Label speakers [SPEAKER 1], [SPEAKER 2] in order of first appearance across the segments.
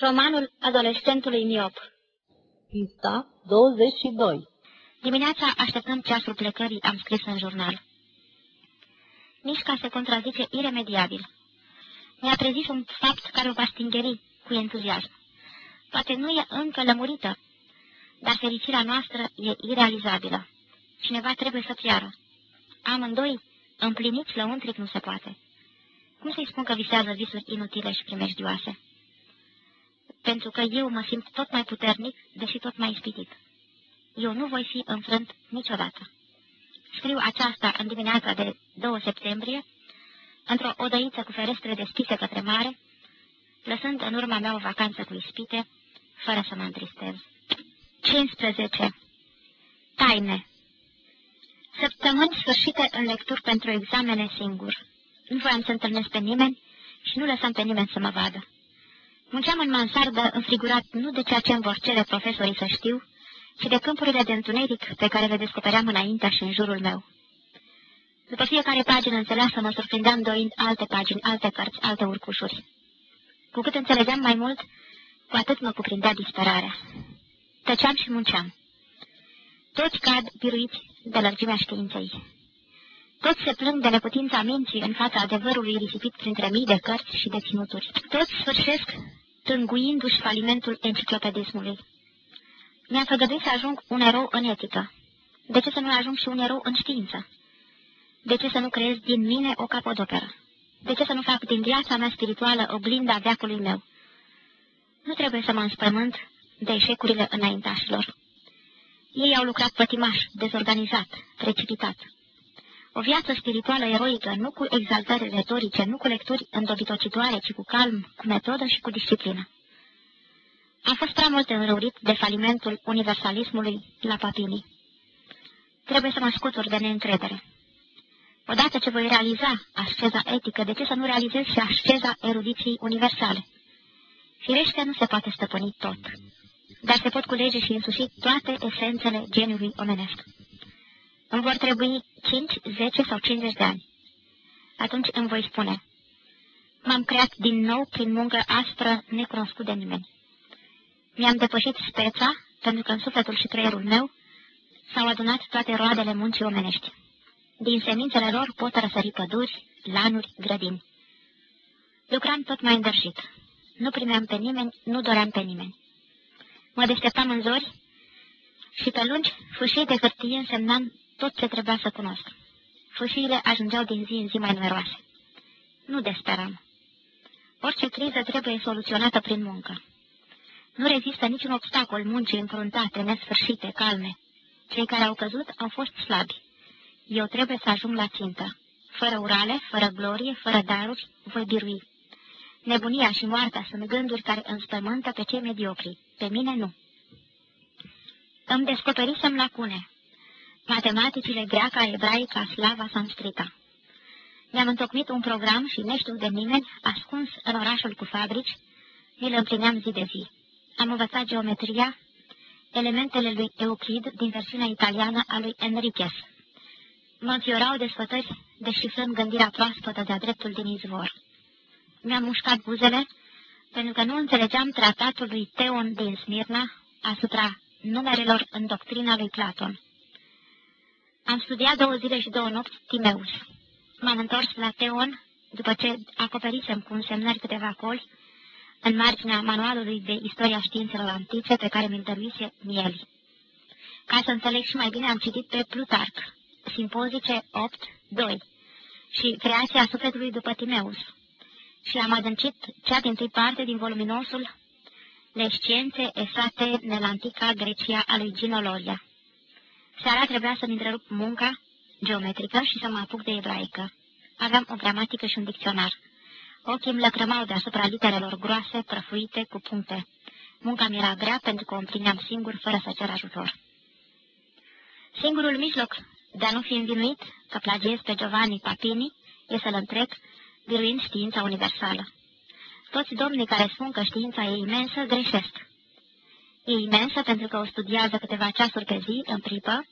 [SPEAKER 1] Romanul adolescentului miop
[SPEAKER 2] Pista 22
[SPEAKER 1] Dimineața așteptăm ceasul plecării, am scris în jurnal. Mișca se contrazice iremediabil. Mi-a trezit un fapt care o va stingeri cu entuziasm. Poate nu e încă lămurită, dar fericirea noastră e irealizabilă. Cineva trebuie să piară. Amândoi, împliniți lăuntric nu se poate. Cum să-i spun că visează visuri inutile și primejdioase? Pentru că eu mă simt tot mai puternic, deși tot mai ispitit. Eu nu voi fi înfrânt niciodată. Scriu aceasta în dimineața de 2 septembrie, într-o odăiță cu ferestre deschise către mare, lăsând în urma mea o vacanță cu ispite, fără să mă întristez. 15. Taine Săptămâni sfârșite în lecturi pentru examene singur. Nu voiam să întâlnesc pe nimeni și nu lăsam pe nimeni să mă vadă. Munceam în mansardă, înfrigurat nu de ceea ce îmi vor cere profesorii să știu, ci de câmpurile de întuneric pe care le descopeream înaintea și în jurul meu. După fiecare pagină înțeleasă, mă surprindeam doind alte pagini, alte cărți, alte urcușuri. Cu cât înțelegeam mai mult, cu atât mă cuprindea disperarea. Tăceam și munceam. Toți cad biruiți de lărgimea științei. Toți se plâng de neputința minții în fața adevărului risipit printre mii de cărți și de ținuturi. Toți sfârșesc tânguindu-și falimentul enciclopedismului. Mi-am făgăduit să ajung un erou în etică. De ce să nu ajung și un erou în știință? De ce să nu creez din mine o capodoperă? De ce să nu fac din viața mea spirituală oglinda veacului meu? Nu trebuie să mă înspământ de eșecurile înaintașilor. Ei au lucrat pătimaș, dezorganizat, precipitat. O viață spirituală eroică, nu cu exaltări retorice, nu cu lecturi îndobitocitoare, ci cu calm, cu metodă și cu disciplină. Am fost prea mult înrăurit de falimentul universalismului la papinii. Trebuie să mă scutur de neîncredere. Odată ce voi realiza asceza etică, de ce să nu realizez și asceza erudiției universale? Firește, nu se poate stăpâni tot, dar se pot culege și însuși toate esențele geniului omenesc. Îmi vor trebui 5, 10 sau 50 de ani. Atunci îmi voi spune, m-am creat din nou prin muncă aspră, necunoscut de nimeni. Mi-am depășit speța, pentru că în sufletul și creierul meu s-au adunat toate roadele muncii omenești. Din semințele lor pot răsări păduri, lanuri, grădini. Lucram tot mai îndărșit. Nu primeam pe nimeni, nu doream pe nimeni. Mă deșteptam în zori și pe lungi fâșii de hârtie însemnam tot ce trebuia să cunosc. Fâșiile ajungeau din zi în zi mai numeroase. Nu desperam. Orice criză trebuie soluționată prin muncă. Nu rezistă niciun obstacol muncii înfruntate, nesfârșite, calme. Cei care au căzut au fost slabi. Eu trebuie să ajung la țintă. Fără urale, fără glorie, fără daruri, voi birui. Nebunia și moartea sunt gânduri care înspământă pe cei mediocri. Pe mine nu. Îmi descoperisem lacune matematicile greaca, ebraica, slava, sanscrita. Mi-am întocmit un program și, neștiut de nimeni, ascuns în orașul cu fabrici, îl împlineam zi de zi. Am învățat geometria, elementele lui Euclid din versiunea italiană a lui Enriquez. Mă înfiorau desfătări, deșifrând gândirea proaspătă de-a dreptul din izvor. Mi-am mușcat buzele, pentru că nu înțelegeam tratatul lui Teon din Smirna asupra numerelor în doctrina lui Platon. Am studiat două zile și două nopți Timeus. M-am întors la Teon după ce acoperisem cu însemnări câteva coli în marginea manualului de istoria științelor antice pe care mi-l dăruise Mieli. Ca să înțeleg și mai bine, am citit pe Plutarc, Simpozice 8.2 și Creația sufletului după Timeus și am adâncit cea din tâi parte din voluminosul Le Sciențe Esate nell'Antica Grecia a lui Gino Loria. Seara trebuia să-mi întrerup munca geometrică și să mă apuc de ebraică. Aveam o gramatică și un dicționar. Ochii îmi lăcrămau deasupra literelor groase, prăfuite, cu puncte. Munca mi era grea pentru că o împlineam singur, fără să cer ajutor. Singurul mijloc de a nu fi învinuit că plagiez pe Giovanni Papini e să-l întrec, biruind știința universală. Toți domnii care spun că știința e imensă greșesc. E imensă pentru că o studiază câteva ceasuri pe zi, în pripă,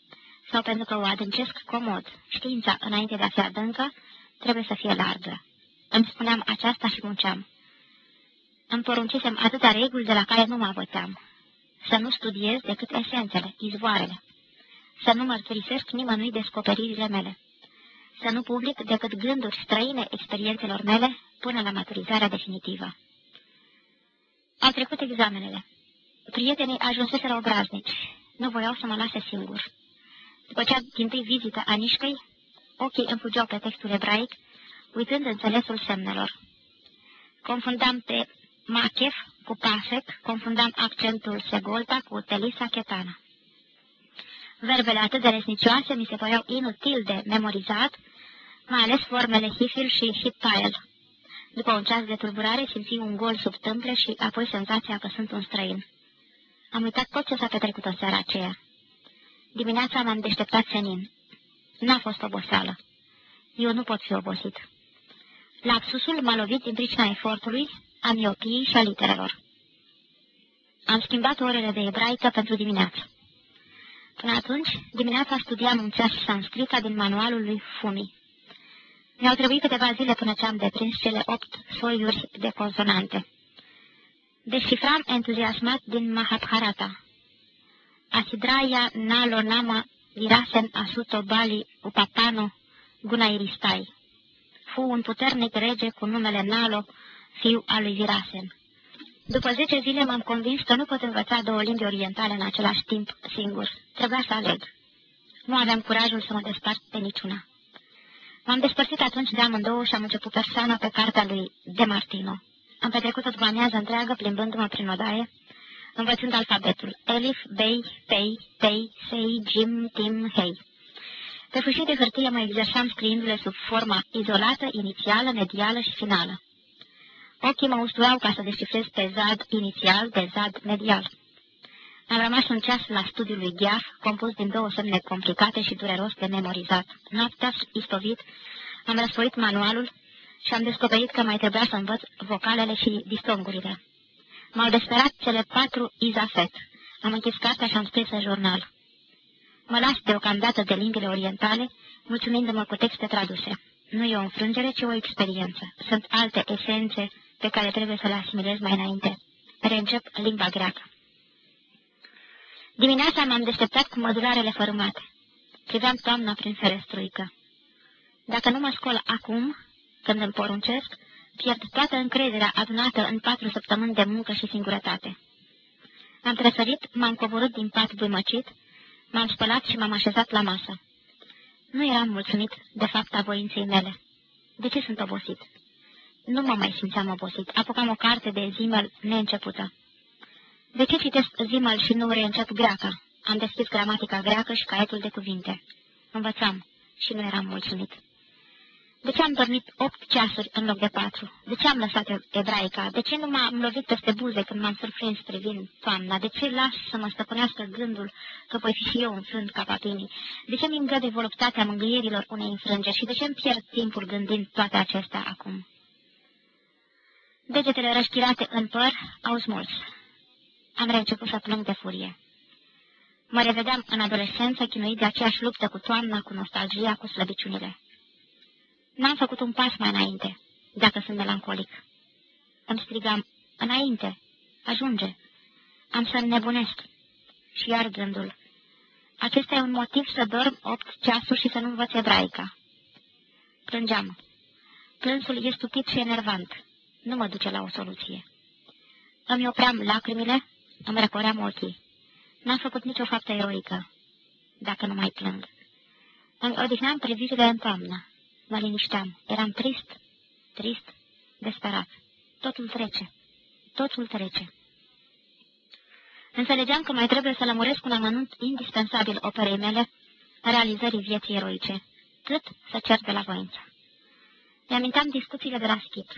[SPEAKER 1] sau pentru că o adâncesc comod. Știința, înainte de a fi adâncă, trebuie să fie largă. Îmi spuneam aceasta și munceam. Îmi poruncisem atâtea reguli de la care nu mă avățeam. Să nu studiez decât esențele, izvoarele. Să nu mărturisesc nimănui descoperirile mele. Să nu public decât gânduri străine experiențelor mele până la maturizarea definitivă. Au trecut examenele. Prietenii ajunseseră obraznici. Nu voiau să mă lase singur. După cea din tâi vizită a Nișcăi, ochii îmi fugeau pe textul ebraic, uitând înțelesul semnelor. Confundam pe Machef cu Pasek, confundam accentul Segolta cu Telisa Chetana. Verbele atât de resnicioase mi se păreau inutil de memorizat, mai ales formele Hifil și Hiptael. După un ceas de tulburare simți un gol sub tâmple și apoi senzația că sunt un străin. Am uitat tot ce s-a petrecut în seara aceea. Dimineața m-am deșteptat senin. N-a fost oboseală. Eu nu pot fi obosit. Lapsusul m-a lovit din pricina efortului, a miopiei și a literelor. Am schimbat orele de ebraică pentru dimineață. Până atunci, dimineața studiam un ceas sanscrita din manualul lui Fumi. Mi-au trebuit câteva zile până ce am deprins cele opt soiuri de consonante. Descifram entuziasmat din Mahabharata. Asidraya nalo nama virasen asuto bali upapano gunairistai. Fu un puternic rege cu numele Nalo, fiu al lui Virasen. După zece zile m-am convins că nu pot învăța două limbi orientale în același timp singur. Trebuia să aleg. Nu aveam curajul să mă despart pe niciuna. M-am despărțit atunci de amândouă și am început persoana pe cartea lui De Martino. Am petrecut o amiază întreagă plimbându-mă prin odaie, învățând alfabetul. Elif, Bei, Pei, Tei, Sei, Jim, Tim, Hei. Pe fâșii de hârtie mă exersam scriindu-le sub forma izolată, inițială, medială și finală. Ochii mă ustuiau ca să descifrez pe zad inițial, pe zad medial. Am rămas un ceas la studiul lui Gheaf, compus din două semne complicate și dureros de memorizat. Noaptea, istovit, am răsfoit manualul și am descoperit că mai trebuia să învăț vocalele și distongurile. M-au desperat cele patru izafet. Am închis cartea și am scris în jurnal. Mă las deocamdată de limbile orientale, mulțumindu-mă cu texte traduse. Nu e o înfrângere, ci o experiență. Sunt alte esențe pe care trebuie să le asimilez mai înainte. Reîncep limba greacă. Dimineața m-am deșteptat cu mădularele fărâmate. Priveam toamna prin ferestruică. Dacă nu mă scol acum, când îmi poruncesc, pierd toată încrederea adunată în patru săptămâni de muncă și singurătate. Am tresărit, m-am coborât din pat băimăcit, m-am spălat și m-am așezat la masă. Nu eram mulțumit de fapta voinței mele. De ce sunt obosit? Nu mă mai simțeam obosit. Apucam o carte de zimăl neîncepută. De ce citesc zimăl și nu reîncep greaca? Am deschis gramatica greacă și caietul de cuvinte. Învățam și nu eram mulțumit. De ce am dormit opt ceasuri în loc de patru? De ce am lăsat ebraica? De ce nu m-am lovit peste buze când m-am surprins privind toamna? De ce las să mă stăpânească gândul că voi fi și eu înfrânt ca papinii? De ce mi îngăde voluptatea mângâierilor unei înfrângeri și de ce îmi pierd timpul gândind toate acestea acum? Degetele rășchirate în păr au smuls. Am reînceput să plâng de furie. Mă revedeam în adolescență chinuit de aceeași luptă cu toamna, cu nostalgia, cu slăbiciunile. N-am făcut un pas mai înainte, dacă sunt melancolic. Îmi strigam, înainte, ajunge, am să nebunesc. Și iar gândul, acesta e un motiv să dorm opt ceasuri și să nu învăț ebraica. Plângeam. Plânsul e stupid și enervant. Nu mă duce la o soluție. Îmi opream lacrimile, îmi răcoream ochii. N-am făcut nicio faptă eroică, dacă nu mai plâng. Îmi odihneam privirile în toamnă. Mă linișteam. Eram trist, trist, desperat. Totul trece. Totul trece. Înțelegeam că mai trebuie să lămuresc un amănunt indispensabil operei mele, realizării vieții eroice, cât să cer de la voință. Mi-aminteam discuțiile de la schip.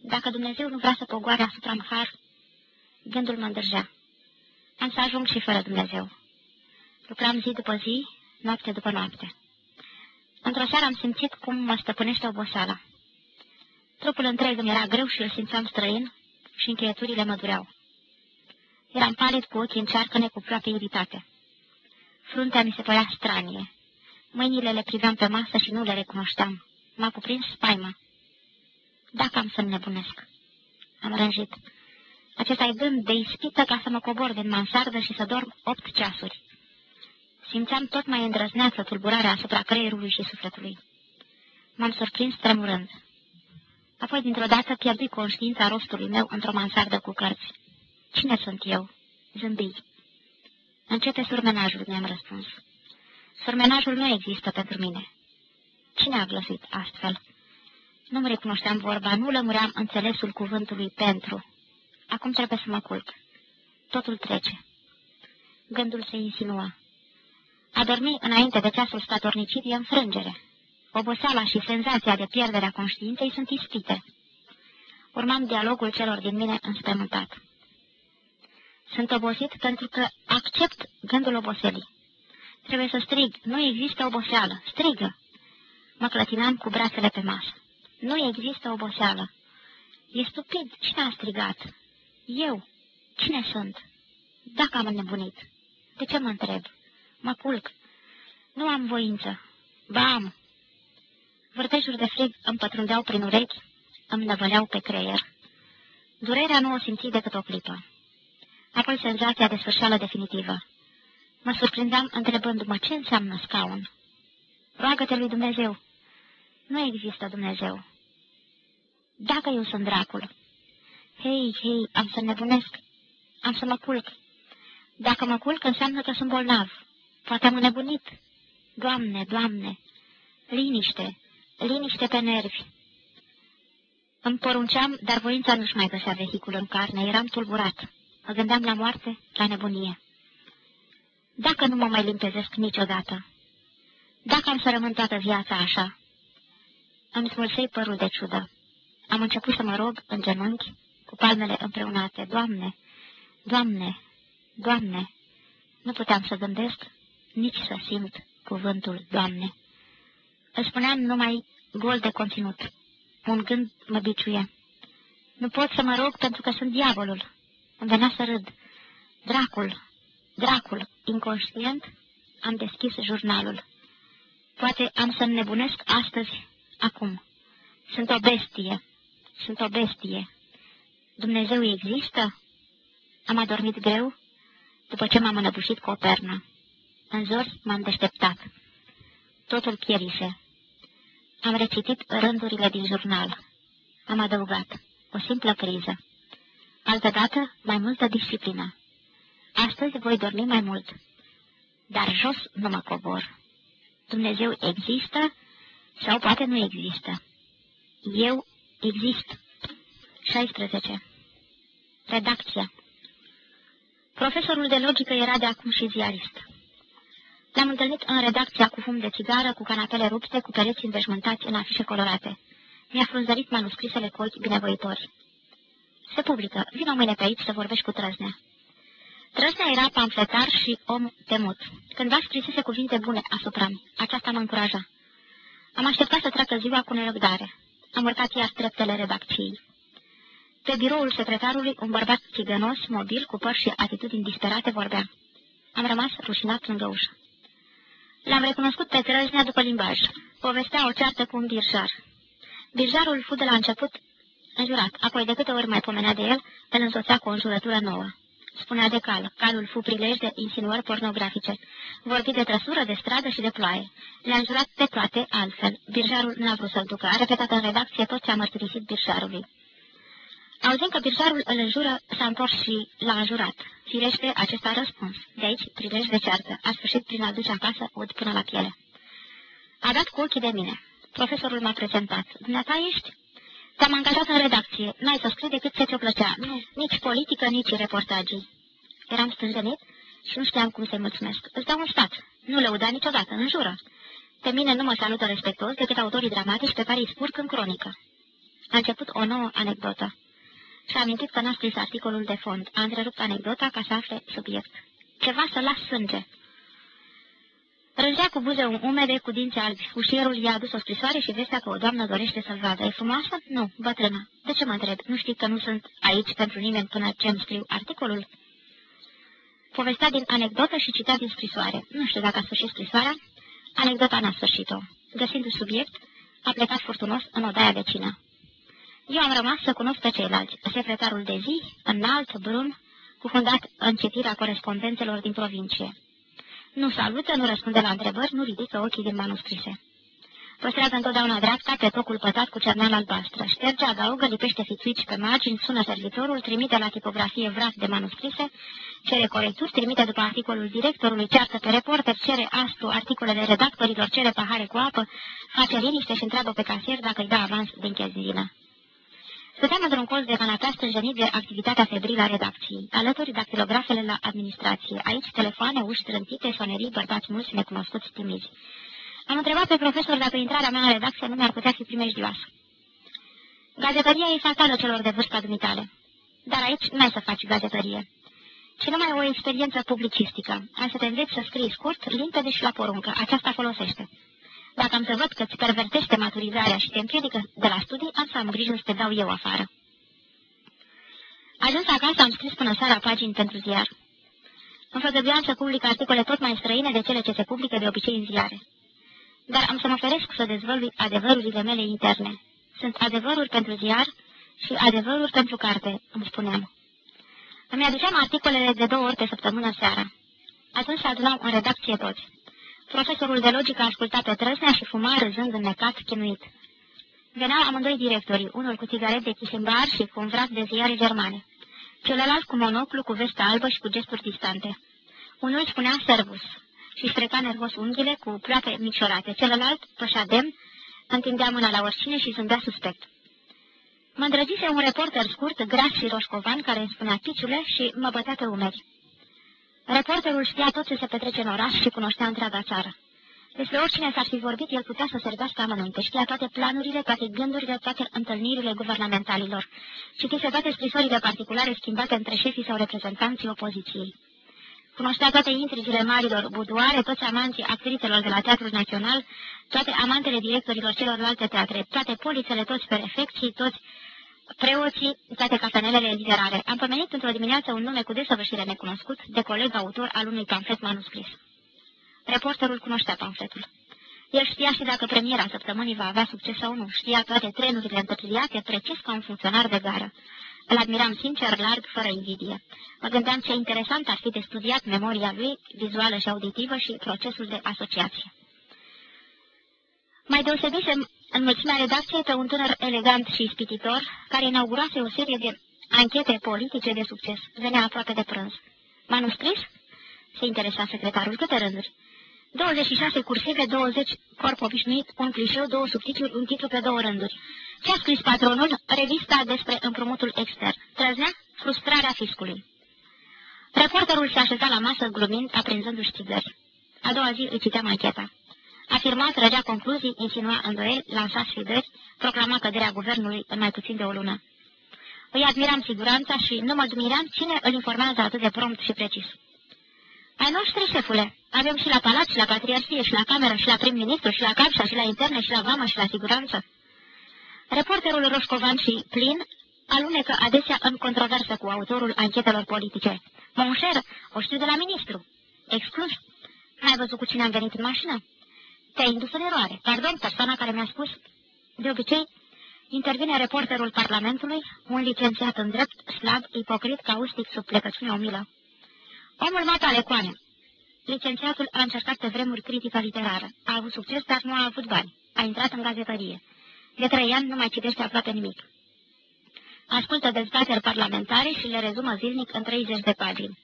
[SPEAKER 1] Dacă Dumnezeu nu vrea să pogoare asupra har, gândul mă îndrăgea. Am să ajung și fără Dumnezeu. Lucram zi după zi, noapte după noapte. Într-o seară am simțit cum mă stăpânește oboseala. Trupul întreg îmi era greu și îl simțeam străin și încheieturile mă dureau. Eram palid cu ochii în cearcăne cu ploape iritate. Fruntea mi se părea stranie. Mâinile le priveam pe masă și nu le recunoșteam. M-a cuprins spaima. Dacă am să-mi nebunesc. Am rânjit. Acesta e gând de ispită ca să mă cobor din mansardă și să dorm opt ceasuri. Simțeam tot mai îndrăzneață tulburarea asupra creierului și sufletului. M-am surprins tremurând. Apoi, dintr-o dată, pierdui conștiința rostului meu într-o mansardă cu cărți. Cine sunt eu? Zâmbii. Începe surmenajul, mi-am răspuns. Surmenajul nu există pentru mine. Cine a glăsit astfel? Nu-mi recunoșteam vorba, nu lămuream înțelesul cuvântului pentru. Acum trebuie să mă culc. Totul trece. Gândul se insinua. A dormi înainte de ceasul statornicit e înfrângere. Oboseala și senzația de pierdere a conștiinței sunt ispite. Urmam dialogul celor din mine înspământat. Sunt obosit pentru că accept gândul oboselii. Trebuie să strig. Nu există oboseală. Strigă. Mă clătinam cu brațele pe masă. Nu există oboseală. E stupid. Cine a strigat? Eu. Cine sunt? Dacă am înnebunit. De ce mă întreb? Mă culc. Nu am voință. Ba am. Vârtejuri de frig îmi pătrundeau prin urechi, îmi năvăleau pe creier. Durerea nu o simți decât o clipă. Apoi senzația de sfârșeală definitivă. Mă surprindeam întrebându-mă ce înseamnă scaun. Roagă-te lui Dumnezeu. Nu există Dumnezeu. Dacă eu sunt dracul. Hei, hei, am să nebunesc. Am să mă culc. Dacă mă culc, înseamnă că sunt bolnav. Poate am nebunit. Doamne, Doamne, liniște, liniște pe nervi. Îmi porunceam, dar voința nu-și mai găsea vehicul în carne, eram tulburat. Mă gândeam la moarte, la nebunie. Dacă nu mă mai limpezesc niciodată, dacă am să rămân toată viața așa, îmi smulsei părul de ciudă. Am început să mă rog în genunchi, cu palmele împreunate. Doamne, Doamne, Doamne! Nu puteam să gândesc, nici să simt cuvântul Doamne. Îl spuneam numai gol de conținut. Un gând mă biciuie. Nu pot să mă rog pentru că sunt diavolul. Îmi venea să râd. Dracul, dracul, inconștient, am deschis jurnalul. Poate am să nebunesc astăzi, acum. Sunt o bestie, sunt o bestie. Dumnezeu există? Am adormit greu, după ce m-am înăbușit cu o pernă. În zori m-am deșteptat. Totul pierise. Am recitit rândurile din jurnal. Am adăugat. O simplă criză. Altădată, mai multă disciplină. Astăzi voi dormi mai mult. Dar jos nu mă cobor. Dumnezeu există sau poate nu există. Eu exist. 16. Redacția Profesorul de logică era de acum și ziarist. L-am întâlnit în redacția cu fum de țigară, cu canapele rupte, cu pereți înveșmântați în afișe colorate. Mi-a frunzărit manuscrisele cu ochi binevoitori. Se publică. Vino mâine pe aici să vorbești cu Trăznea. Trăznea era pamfletar și om temut. Cândva scrisese cuvinte bune asupra mea. Aceasta mă încuraja. Am așteptat să treacă ziua cu nerăbdare. Am urcat iar treptele redacției. Pe biroul secretarului, un bărbat țigănos, mobil, cu păr și atitudini disperate, vorbea. Am rămas rușinat lângă ușă. L-am recunoscut pe Trăznea după limbaj. Povestea o ceartă cu un birjar. Birjarul fu de la început înjurat, apoi de câte ori mai pomenea de el, îl însoțea cu o înjurătură nouă. Spunea de cal. Calul fu prilej de insinuări pornografice. Vorbi de trăsură, de stradă și de ploaie. Le-a înjurat pe toate altfel. Birjarul n-a vrut să-l ducă. A repetat în redacție tot ce a mărturisit birjarului. Auzind că birjarul îl înjură, s-a întors și l-a înjurat. Firește, acesta a răspuns. De aici, prilej de ceartă. A sfârșit prin a duce acasă ud până la piele. A dat cu ochii de mine. Profesorul m-a prezentat. Dumneata ești? Te-am angajat în redacție. N-ai să scrii decât ce ți-o plăcea. Nu, nici politică, nici reportajii. Eram stânjenit și nu știam cum să-i mulțumesc. Îți dau un stat. Nu lăuda niciodată, în jură. Pe mine nu mă salută respectuos decât autorii dramatici pe care îi spurc în cronică. A început o nouă anecdotă. Și-a amintit că n-a scris articolul de fond. A întrerupt anecdota ca să afle subiect. Ceva să las sânge. Rângea cu buze umede, cu dinți albi. Ușierul i-a adus o scrisoare și vestea că o doamnă dorește să-l vadă. E frumoasă? Nu, bătrână. De ce mă întreb? Nu știi că nu sunt aici pentru nimeni până ce îmi scriu articolul? Povestea din anecdotă și citea din scrisoare. Nu știu dacă a sfârșit scrisoarea. Anecdota n-a sfârșit-o. Găsindu subiect, a plecat furtunos în odaia vecină. Eu am rămas să cunosc pe ceilalți. Secretarul de zi, înalt, brun, cufundat în citirea corespondențelor din provincie. Nu salută, nu răspunde la întrebări, nu ridică ochii din manuscrise. Păstrează întotdeauna dreapta pe tocul pătat cu cerneală albastră. Șterge, adaugă, lipește fițuici pe margini, sună servitorul, trimite la tipografie vrat de manuscrise, cere corecturi, trimite după articolul directorului, ceartă pe reporter, cere astru articolele redactorilor, cere pahare cu apă, face liniște și întreabă pe casier dacă îi dă avans din chezină. Stăteam într-un colț de canapea stânjenit de activitatea febrilă a redacției, alături dactilografele la administrație. Aici telefoane, uși strântite, sonerii, bărbați mulți necunoscuți timizi. Am întrebat pe profesor dacă intrarea mea în redacție nu mi-ar putea fi primejdioasă. Gazetăria e fatală celor de vârsta dumitale. Dar aici n-ai să faci gazetărie, ci numai o experiență publicistică. Ai să te înveți să scrii scurt, limpede și la poruncă. Aceasta folosește. Dacă am să văd că îți pervertește maturizarea și te împiedică de la studii, am să am grijă să te dau eu afară. Ajuns acasă, am scris până seara pagini pentru ziar. Îmi făgăduiam să public articole tot mai străine de cele ce se publică de obicei în ziare dar am să mă feresc să dezvălui adevărurile mele interne. Sunt adevăruri pentru ziar și adevăruri pentru carte, îmi spuneam. Îmi aduceam articolele de două ori pe săptămână seara. Atunci adunau în redacție toți. Profesorul de logică asculta pe trăsnea și fuma râzând înnecat, chinuit. Veneau amândoi directorii, unul cu țigaret de chisimbar și cu un vrat de ziare germane, celălalt cu monoclu, cu vestă albă și cu gesturi distante. Unul spunea servus, și streca nervos unghiile cu ploape micșorate. Celălalt, pășa demn, întindea mâna la oricine și zâmbea suspect. Mă îndrăgise un reporter scurt, gras și roșcovan, care îmi spunea piciule și mă bătea pe umeri. Reporterul știa tot ce se petrece în oraș și cunoștea întreaga țară. Despre oricine s-ar fi vorbit, el putea să servească amănunte, știa toate planurile, toate gândurile, toate întâlnirile guvernamentalilor. Citise toate scrisorile particulare schimbate între șefii sau reprezentanții opoziției. Cunoștea toate intrigile marilor budoare, toți amanții actriselor de la Teatrul Național, toate amantele directorilor celorlalte teatre, toate polițele, toți prefecții, toți preoții, toate cafenelele literare. Am pomenit într-o dimineață un nume cu desăvârșire necunoscut, de coleg autor al unui pamflet manuscris. Reporterul cunoștea pamfletul. El știa și dacă premiera săptămânii va avea succes sau nu, știa toate trenurile întârziate, precis ca un funcționar de gară. Îl admiram sincer, larg, fără invidie. Mă gândeam ce interesant ar fi de studiat memoria lui, vizuală și auditivă, și procesul de asociație. Mai deosebisem în mulțimea redacției pe un tânăr elegant și ispititor, care inaugurase o serie de anchete politice de succes. Venea aproape de prânz. Manuscris? Se interesa secretarul. Câte rânduri? 26 cursive, 20 corp obișnuit, un clișeu, două subtitluri, un titlu pe două rânduri. Ce a scris patronul? Revista despre împrumutul extern. Trăznea? Frustrarea fiscului. Reporterul se așeza la masă glumind, aprinzându-și țigări. A doua zi îi citeam ancheta. Afirma, trăgea concluzii, insinua îndoieli, lansa sfidări, proclama căderea guvernului în mai puțin de o lună. Îi admiram siguranța și nu mă admiram cine îl informează atât de prompt și precis. Ai noștri, șefule, avem și la palat, și la patriarhie, și la cameră, și la prim-ministru, și la capșa, și la interne, și la vamă, și la siguranță. Reporterul roșcovan și plin alunecă adesea în controversă cu autorul anchetelor politice. Monșer, o știu de la ministru. Exclus. N-ai văzut cu cine am venit în mașină? Te-ai indus în eroare. Pardon, persoana care mi-a spus. De obicei, intervine reporterul Parlamentului, un licențiat în drept, slab, ipocrit, caustic, sub plecăciune umilă. Omul mata lecoane. Licențiatul a încercat pe vremuri critica literară. A avut succes, dar nu a avut bani. A intrat în gazetărie. De trei ani nu mai citește aproape nimic. Ascultă dezbateri parlamentare și le rezumă zilnic în 30 de pagini.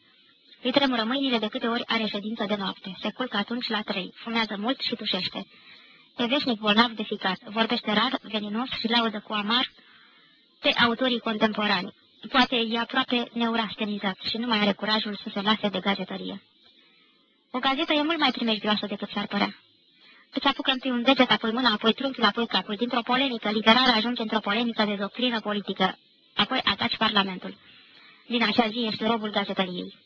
[SPEAKER 1] Îi tremură mâinile de câte ori are ședință de noapte. Se culcă atunci la trei, fumează mult și tușește. E veșnic bolnav de ficat, vorbește rar, veninos și laudă cu amar pe autorii contemporani. Poate e aproape neurastenizat și nu mai are curajul să se lase de gazetărie. O gazetă e mult mai primejdioasă decât s-ar părea. Îți apucă întâi un deget, apoi mâna, apoi trunchiul, apoi capul. Dintr-o polemică literară ajunge într-o polemică de doctrină politică. Apoi ataci Parlamentul. Din acea zi ești robul gazetăriei.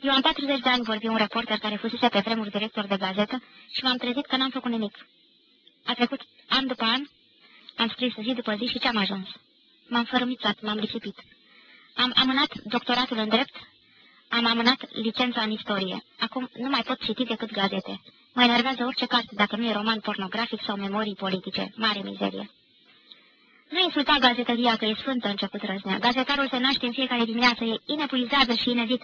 [SPEAKER 1] Eu am 40 de ani vorbi un reporter care fusese pe vremuri director de gazetă și m-am trezit că n-am făcut nimic. A trecut an după an, am scris zi după zi și ce-am ajuns. M-am fărâmițat, m-am risipit. Am amânat doctoratul în drept, am amânat licența în istorie. Acum nu mai pot citi decât gazete. Mă enervează orice carte, dacă nu e roman pornografic sau memorii politice. Mare mizerie. Nu insulta gazetăria că e sfântă, început răznea. Gazetarul se naște în fiecare dimineață, e inepuizabil și inedit.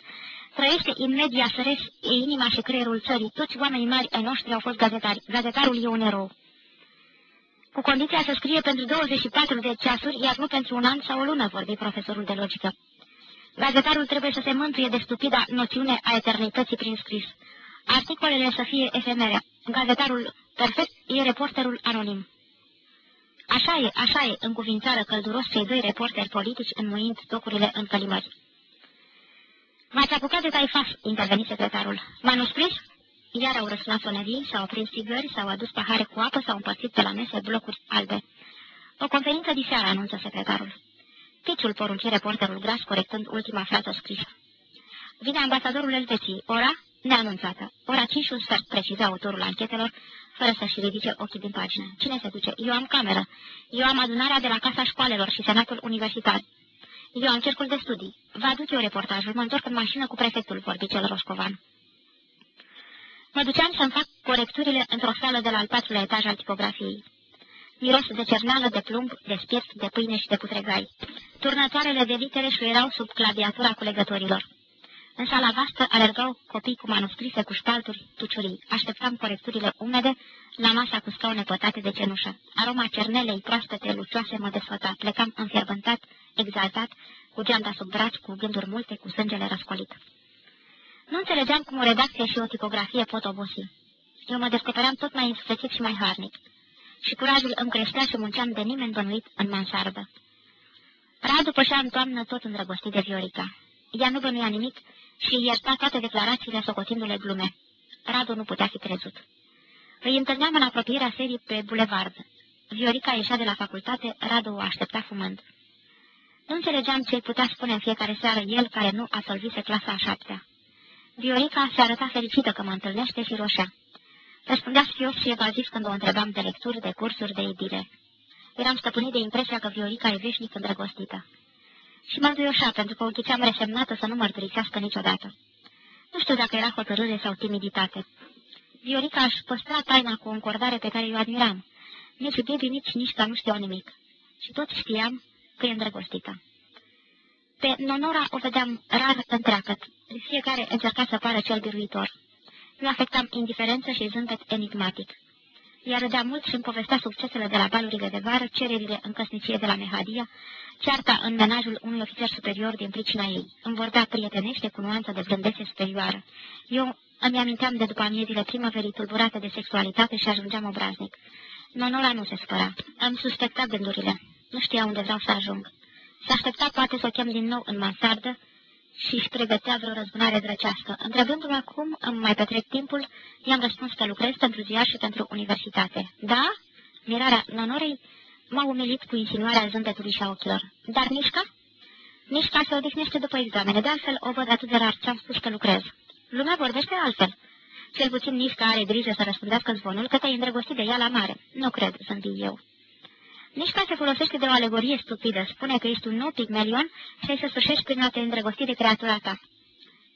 [SPEAKER 1] Trăiește în media săreș, e inima și creierul țării. Toți oamenii mari ai noștri au fost gazetari. Gazetarul e un erou. Cu condiția să scrie pentru 24 de ceasuri, iar nu pentru un an sau o lună, vorbi profesorul de logică. Gazetarul trebuie să se mântuie de stupida noțiune a eternității prin scris. Articolele să fie efemere. Gazetarul perfect e reporterul anonim. Așa e, așa e, încuvințară călduros cei doi reporteri politici înmuind tocurile în călimări. V-ați apucat de taifas, interveni secretarul. Manuscris? Iar au răsunat sonevii, s-au prins țigări, s-au adus pahare cu apă, s-au împărțit pe la mese blocuri albe. O conferință diseară, anunță secretarul. Piciul porunci reporterul gras, corectând ultima frază scrisă. Vine ambasadorul Elveției. Ora? Neanunțată. Ora 5 și un sfert, preciza autorul anchetelor, fără să-și ridice ochii din pagină. Cine se duce? Eu am cameră. Eu am adunarea de la Casa Școalelor și Senatul Universitar. Eu am cercul de studii. Vă aduc eu reportajul. Mă întorc în mașină cu prefectul, vorbi cel roșcovan. Mă duceam să-mi fac corecturile într-o sală de la al patrulea etaj al tipografiei. Miros de cernală, de plumb, de spirit, de pâine și de putregai. Turnătoarele de litere erau sub claviatura culegătorilor. În sala vastă alergau copii cu manuscrise, cu șpalturi, tuciurii. Așteptam corecturile umede la masa cu scaune pătate de cenușă. Aroma cernelei proaspete, lucioase mă desfăta. Plecam înfierbântat, exaltat, cu geanta sub braț, cu gânduri multe, cu sângele răscolit. Nu înțelegeam cum o redacție și o tipografie pot obosi. Eu mă descopeream tot mai însuflețit și mai harnic. Și curajul îmi creștea și munceam de nimeni bănuit în mansardă. Radu pășea în toamnă tot îndrăgostit de Viorica. Ea nu bănuia nimic și ierta toate declarațiile socotindu-le glume. Radu nu putea fi crezut. Îi întâlneam în apropierea serii pe bulevard. Viorica ieșea de la facultate, Radu o aștepta fumând. Nu înțelegeam ce îi putea spune în fiecare seară el care nu absolvise clasa a șaptea. Viorica se arăta fericită că mă întâlnește și roșea. Răspundea sfios și evaziv când o întrebam de lecturi, de cursuri, de idile. Eram stăpânit de impresia că Viorica e veșnic îndrăgostită. Și mă înduioșa, pentru că o ghiceam resemnată să nu mărturisească niciodată. Nu știu dacă era hotărâre sau timiditate. Viorica își păstra taina cu o încordare pe care eu admiram. Nici Bibi, nici nici că nu știau nimic. Și tot știam că e îndrăgostită. Pe Nonora o vedeam rar întreagăt. Fiecare încerca să pară cel biruitor. Nu afectam indiferență și zâmbet enigmatic. Ea râdea mult și îmi povestea succesele de la balurile de vară, cererile în căsnicie de la Mehadia, cearta în menajul unui ofițer superior din pricina ei. Îmi vorbea prietenește cu nuanță de blândețe superioară. Eu îmi aminteam de după amiezile primăverii tulburate de sexualitate și ajungeam obraznic. Nonora nu se spăra. Am suspectat gândurile. Nu știa unde vreau să ajung. Se aștepta poate să o chem din nou în mansardă și își pregătea vreo răzbunare drăcească. Întrebându-mă cum îmi mai petrec timpul, i-am răspuns că lucrez pentru ziar și pentru universitate. Da? Mirarea nonorei m-a umilit cu insinuarea zâmbetului și a ochilor. Dar Mișca? Mișca se odihnește după examene, de altfel o văd atât de rar ce-am spus că lucrez. Lumea vorbește altfel. Cel puțin Mișca are grijă să răspundească zvonul că te-ai îndrăgostit de ea la mare. Nu cred, sunt eu. Mișca se folosește de o alegorie stupidă. Spune că ești un nou pigmelion și ai să sfârșești prin a te îndrăgosti de creatura ta.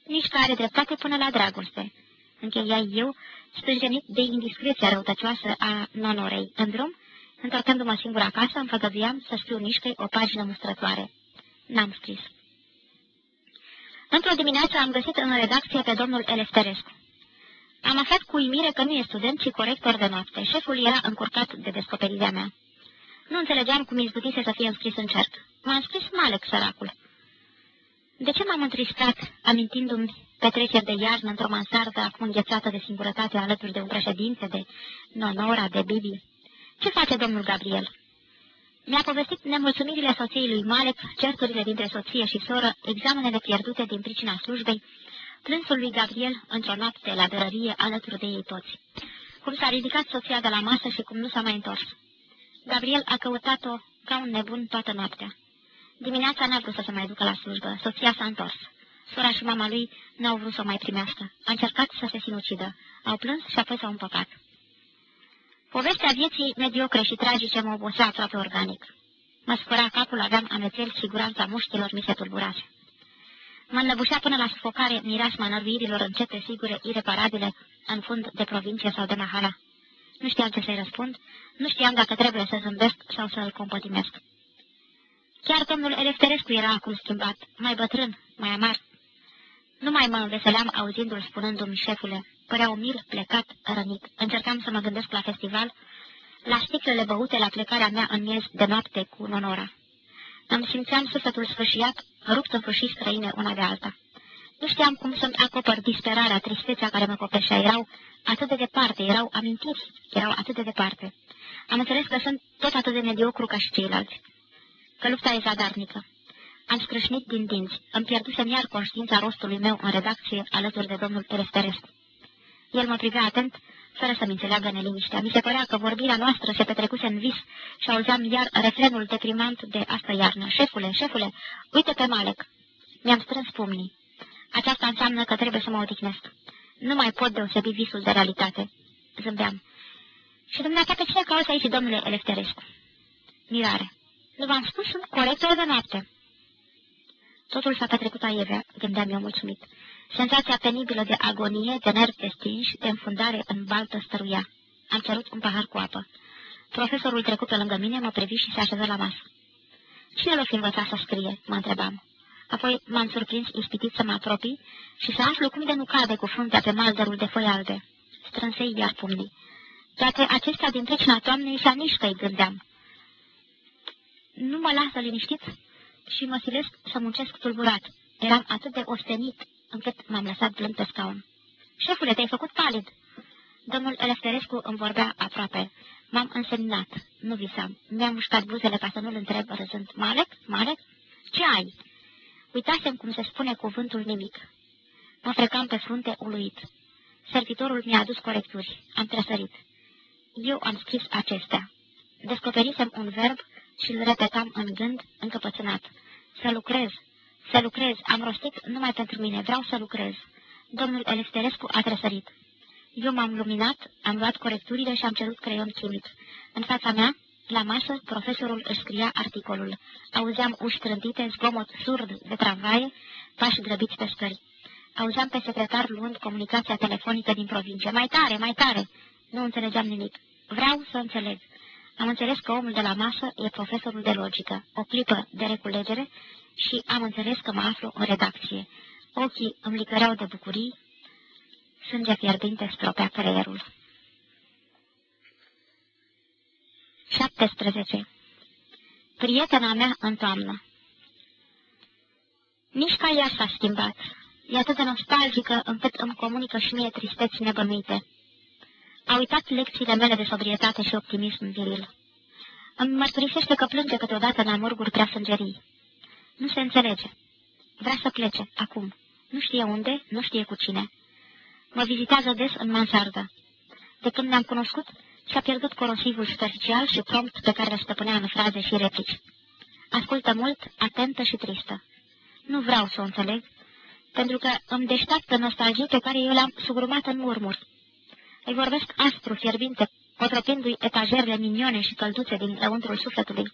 [SPEAKER 1] Mișca are dreptate până la dragoste. Încheia eu, stânjenit de indiscreția răutăcioasă a nonorei. În drum, întorcându-mă singur acasă, îmi făgăduiam să scriu Mișcăi o pagină mustrătoare. N-am scris. Într-o dimineață am găsit în redacție pe domnul Elefterescu. Am aflat cu uimire că nu e student, ci corector de noapte. Șeful era încurcat de descoperirea mea. Nu înțelegeam cum izbutise să fie înscris în cerc. M-a înscris Malek, săracul. De ce m-am întristat, amintindu-mi petreceri de iarnă într-o mansardă acum înghețată de singurătate alături de un președinte, de Nonora, de Bibi? Ce face domnul Gabriel? Mi-a povestit nemulțumirile soției lui Malek, certurile dintre soție și soră, examenele pierdute din pricina slujbei, plânsul lui Gabriel într-o noapte la dărărie alături de ei toți. Cum s-a ridicat soția de la masă și cum nu s-a mai întors. Gabriel a căutat-o ca un nebun toată noaptea. Dimineața n-a vrut să se mai ducă la slujbă. Soția s-a întors. Sora și mama lui n-au vrut să o mai primească. A încercat să se sinucidă. Au plâns și apoi s-au împăcat. Povestea vieții mediocre și tragice mă obosea aproape organic. Mă spăra capul, aveam amețeli, siguranța mușchilor mi se tulburase. Mă înnăbușea până la sufocare mireasma năruirilor încete, sigure, ireparabile, în fund de provincie sau de mahala. Nu știam ce să-i răspund, nu știam dacă trebuie să zâmbesc sau să îl compătimesc. Chiar domnul Elefterescu era acum schimbat, mai bătrân, mai amar. Nu mai mă înveseleam auzindu-l spunându-mi, șefule, părea umil, plecat, rănit. Încercam să mă gândesc la festival, la sticlele băute la plecarea mea în miez de noapte cu Nonora. Îmi simțeam sufletul sfâșiat, rupt în fâșii străine una de alta. Nu știam cum să-mi acopăr disperarea, tristețea care mă copeșea. Erau atât de departe, erau amintiri, erau atât de departe. Am înțeles că sunt tot atât de mediocru ca și ceilalți. Că lupta e zadarnică. Am scrâșnit din dinți. Îmi pierdusem iar conștiința rostului meu în redacție alături de domnul Teresterescu. El mă privea atent, fără să-mi înțeleagă neliniștea. Mi se părea că vorbirea noastră se petrecuse în vis și auzeam iar refrenul deprimant de asta iarnă. Șefule, șefule, uite pe Malec. Mi-am strâns pumnii. Aceasta înseamnă că trebuie să mă odihnesc. Nu mai pot deosebi visul de realitate. Zâmbeam. Și dumneata pe cine cauți aici, domnule Elefterescu? Mirare. Nu v-am spus, sunt corector de noapte. Totul s-a petrecut aievea, gândeam eu mulțumit. Senzația penibilă de agonie, de nervi destinși, de înfundare în baltă stăruia. Am cerut un pahar cu apă. Profesorul trecut pe lângă mine mă privi și se așeză la masă. Cine l-o fi învățat să scrie?" mă întrebam. Apoi m-am surprins ispitit să mă apropii și să aflu cum de nu cade cu fruntea pe maldărul de foi albe. Strânsei iar pumnii. Toate acestea din trecina toamnei și nici că-i gândeam. Nu mă lasă liniștit și mă silesc să muncesc tulburat. Eram atât de ostenit încât m-am lăsat blând pe scaun. Șefule, te-ai făcut palid!" Domnul Elefterescu îmi vorbea aproape. M-am însemnat. Nu visam. Mi-am mușcat buzele ca să nu-l întreb râzând. Malec? Malec? Ce ai?" Uitasem cum se spune cuvântul nimic. Mă frecam pe frunte uluit. Servitorul mi-a adus corecturi. Am trăsărit. Eu am scris acestea. Descoperisem un verb și îl repetam în gând, încăpățânat. Să lucrez, să lucrez, am rostit numai pentru mine, vreau să lucrez. Domnul Elefterescu a trăsărit. Eu m-am luminat, am luat corecturile și am cerut creion chimic. În fața mea, la masă, profesorul își scria articolul. Auzeam uși trântite, zgomot surd de tramvaie, pași grăbiți pe scări. Auzeam pe secretar luând comunicația telefonică din provincie. Mai tare, mai tare! Nu înțelegeam nimic. Vreau să înțeleg. Am înțeles că omul de la masă e profesorul de logică. O clipă de reculegere și am înțeles că mă aflu în redacție. Ochii îmi licăreau de bucurii, sânge fierbinte stropea creierul. 17. Prietena mea în toamnă Nici ca ea s-a schimbat. E atât de nostalgică încât îmi comunică și mie tristeți nebănuite. A uitat lecțiile mele de sobrietate și optimism viril. Îmi mărturisește că plânge câteodată în amurguri prea sângerii. Nu se înțelege. Vrea să plece, acum. Nu știe unde, nu știe cu cine. Mă vizitează des în mansardă. De când ne-am cunoscut, și-a pierdut corosivul superficial și prompt pe care le stăpânea în fraze și replici. Ascultă mult, atentă și tristă. Nu vreau să o înțeleg, pentru că îmi deșteaptă nostalgii pe care eu le-am sugrumat în murmuri. Îi vorbesc aspru, fierbinte, potropindu-i etajerele minione și călduțe din lăuntrul sufletului.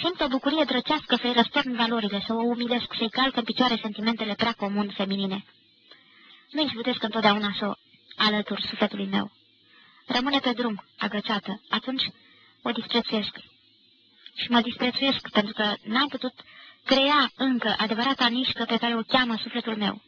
[SPEAKER 1] Simt o bucurie drăcească să-i răstorn valorile, să o umilesc, să-i calc în picioare sentimentele prea comun feminine. Nu izbutesc întotdeauna să o alătur sufletului meu. Rămâne pe drum, agățată. Atunci o disprețuiesc. Și mă disprețuiesc pentru că n-am putut crea încă adevărata nișcă pe care o cheamă sufletul meu.